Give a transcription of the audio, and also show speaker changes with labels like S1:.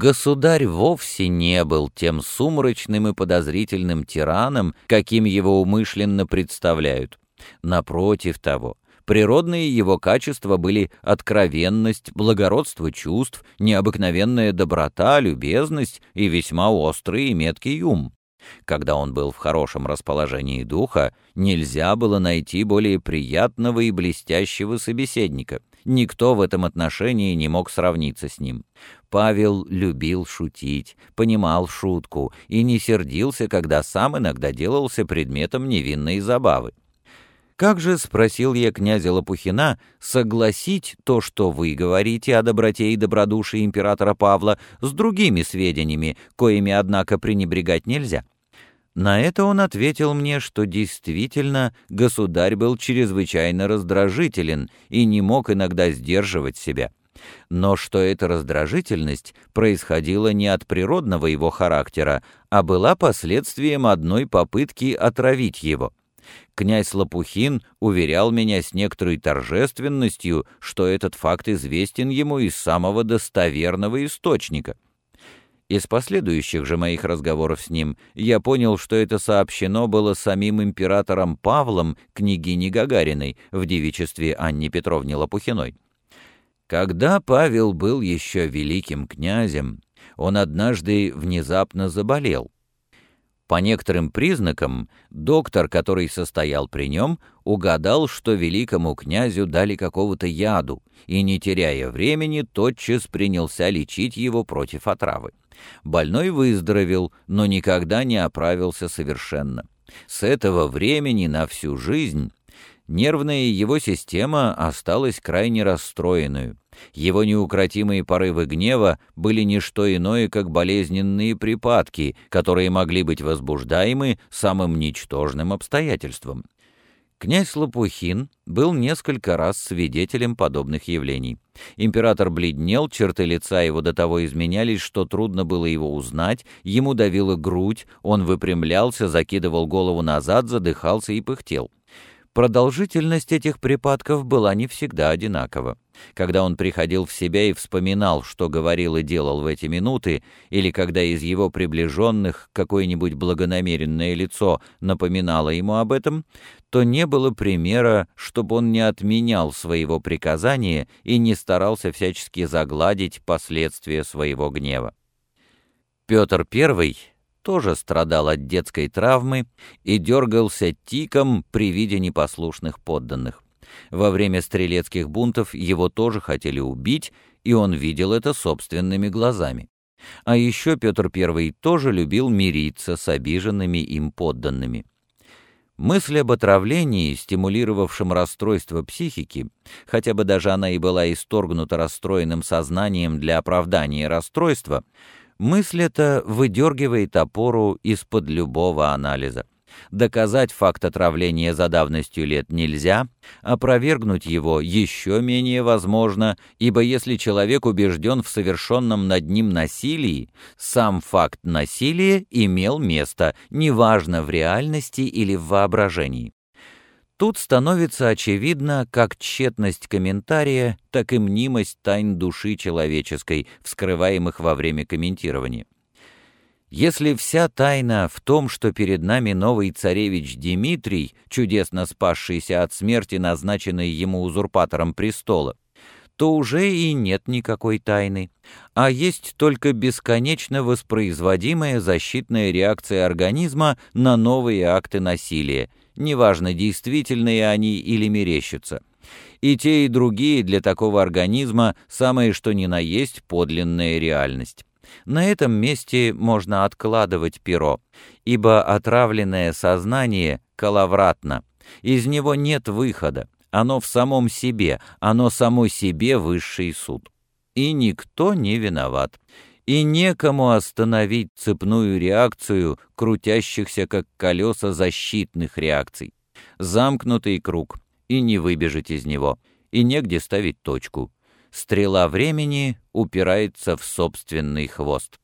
S1: Государь вовсе не был тем сумрачным и подозрительным тираном, каким его умышленно представляют. Напротив того, природные его качества были откровенность, благородство чувств, необыкновенная доброта, любезность и весьма острый и меткий ум. Когда он был в хорошем расположении духа, нельзя было найти более приятного и блестящего собеседника. Никто в этом отношении не мог сравниться с ним. Павел любил шутить, понимал шутку и не сердился, когда сам иногда делался предметом невинной забавы. «Как же, — спросил я князя Лопухина, — согласить то, что вы говорите о доброте и добродушии императора Павла, с другими сведениями, коими, однако, пренебрегать нельзя?» На это он ответил мне, что действительно государь был чрезвычайно раздражителен и не мог иногда сдерживать себя, но что эта раздражительность происходила не от природного его характера, а была последствием одной попытки отравить его. Князь Лопухин уверял меня с некоторой торжественностью, что этот факт известен ему из самого достоверного источника — из последующих же моих разговоров с ним я понял, что это сообщено было самим императором Павлом княгине Гагариной в девичестве Анне Петровне Лопухиной. Когда Павел был еще великим князем, он однажды внезапно заболел. По некоторым признакам, доктор, который состоял при нем, угадал, что великому князю дали какого-то яду, и, не теряя времени, тотчас принялся лечить его против отравы. Больной выздоровел, но никогда не оправился совершенно. С этого времени на всю жизнь нервная его система осталась крайне расстроенную. Его неукротимые порывы гнева были не что иное, как болезненные припадки, которые могли быть возбуждаемы самым ничтожным обстоятельством. Князь Лопухин был несколько раз свидетелем подобных явлений. Император бледнел, черты лица его до того изменялись, что трудно было его узнать, ему давила грудь, он выпрямлялся, закидывал голову назад, задыхался и пыхтел. Продолжительность этих припадков была не всегда одинакова. Когда он приходил в себя и вспоминал, что говорил и делал в эти минуты, или когда из его приближенных какое-нибудь благонамеренное лицо напоминало ему об этом, то не было примера, чтобы он не отменял своего приказания и не старался всячески загладить последствия своего гнева. Петр I тоже страдал от детской травмы и дергался тиком при виде непослушных подданных. Во время стрелецких бунтов его тоже хотели убить, и он видел это собственными глазами. А еще Петр I тоже любил мириться с обиженными им подданными. Мысль об отравлении, стимулировавшем расстройство психики, хотя бы даже она и была исторгнута расстроенным сознанием для оправдания расстройства, Мысль эта выдергивает опору из-под любого анализа. Доказать факт отравления за давностью лет нельзя, опровергнуть его еще менее возможно, ибо если человек убежден в совершенном над ним насилии, сам факт насилия имел место, неважно в реальности или в воображении. Тут становится очевидно как тщетность комментария, так и мнимость тайн души человеческой, вскрываемых во время комментирования. Если вся тайна в том, что перед нами новый царевич Дмитрий, чудесно спасшийся от смерти, назначенный ему узурпатором престола, то уже и нет никакой тайны, а есть только бесконечно воспроизводимая защитная реакция организма на новые акты насилия, неважно, действительные они или мерещатся. И те, и другие для такого организма самое что ни на есть подлинная реальность. На этом месте можно откладывать перо, ибо отравленное сознание коловратно, из него нет выхода, оно в самом себе, оно само себе высший суд. И никто не виноват и некому остановить цепную реакцию крутящихся как колеса защитных реакций. Замкнутый круг, и не выбежать из него, и негде ставить точку. Стрела времени упирается в собственный хвост.